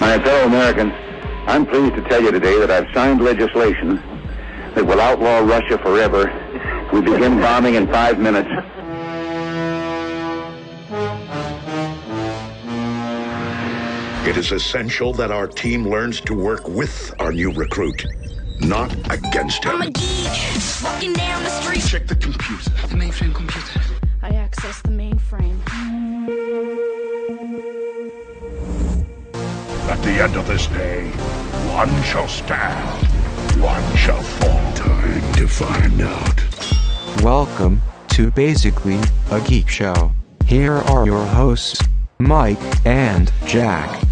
My fellow Americans, I'm pleased to tell you today that I've signed legislation that will outlaw Russia forever. We begin bombing in five minutes. It is essential that our team learns to work with our new recruit, not against I'm a him. geek, walking down the street. Check the computer. The mainframe computer. At the end of this day, one shall stand, one shall fall. Time to find out. Welcome to Basically a Geek Show. Here are your hosts, Mike and Jack.